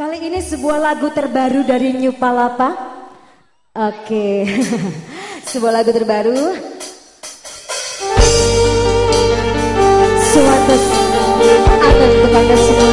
Kali ini sebuah lagu terbaru dari New Palapa. Oke, sebuah lagu terbaru. Suatu atas kepada semuanya.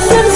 sun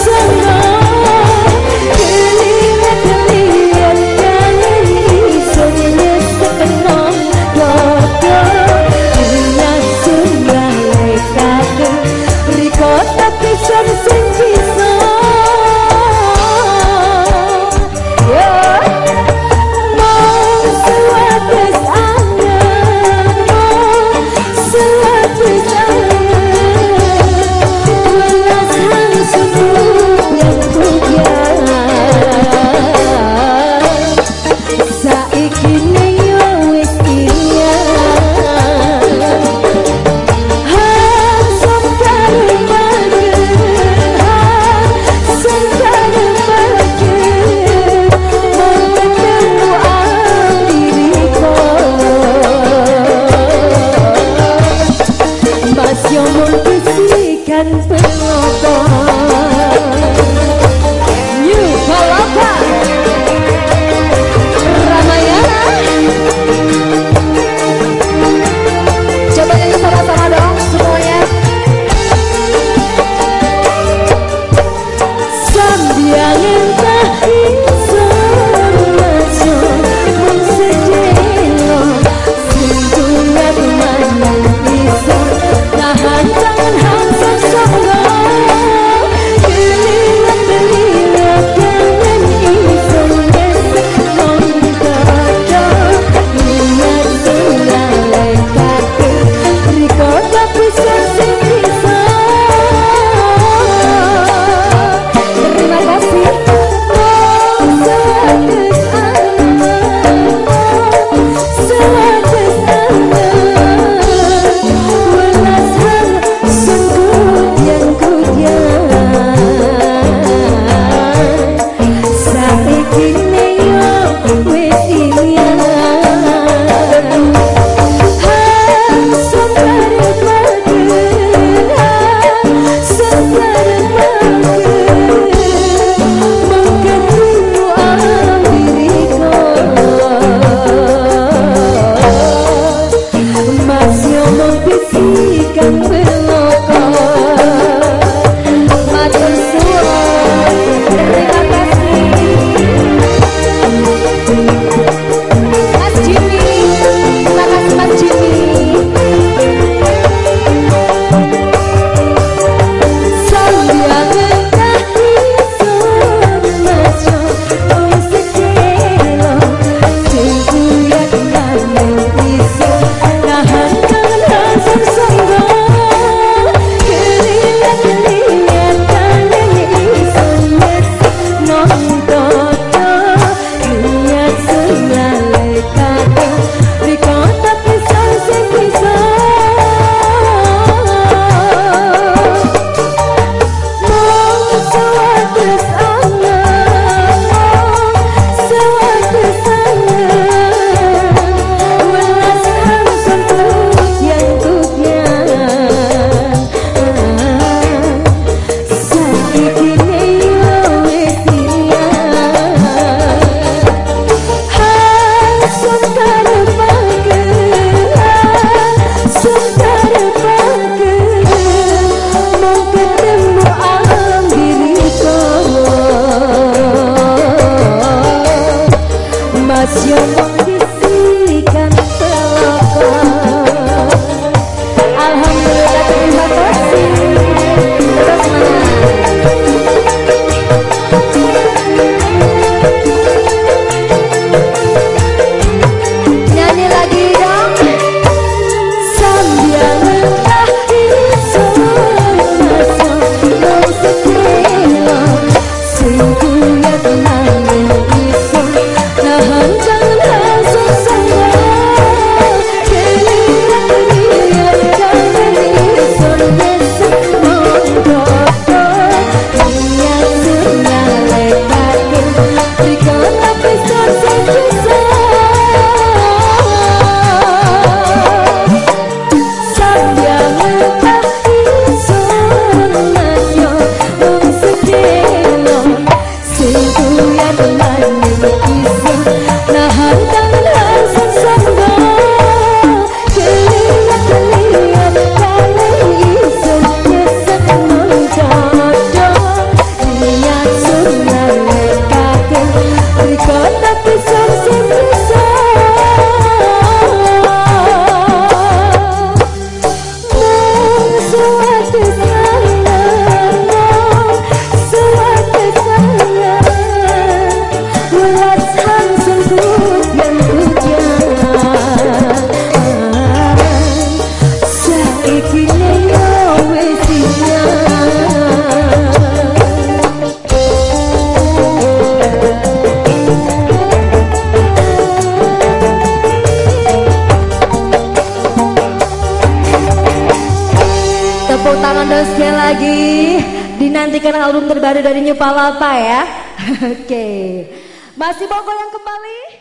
Dong sekali lagi. Dinantikan album terbaru dari New Palapa ya. Oke. Masih mau goyang kembali?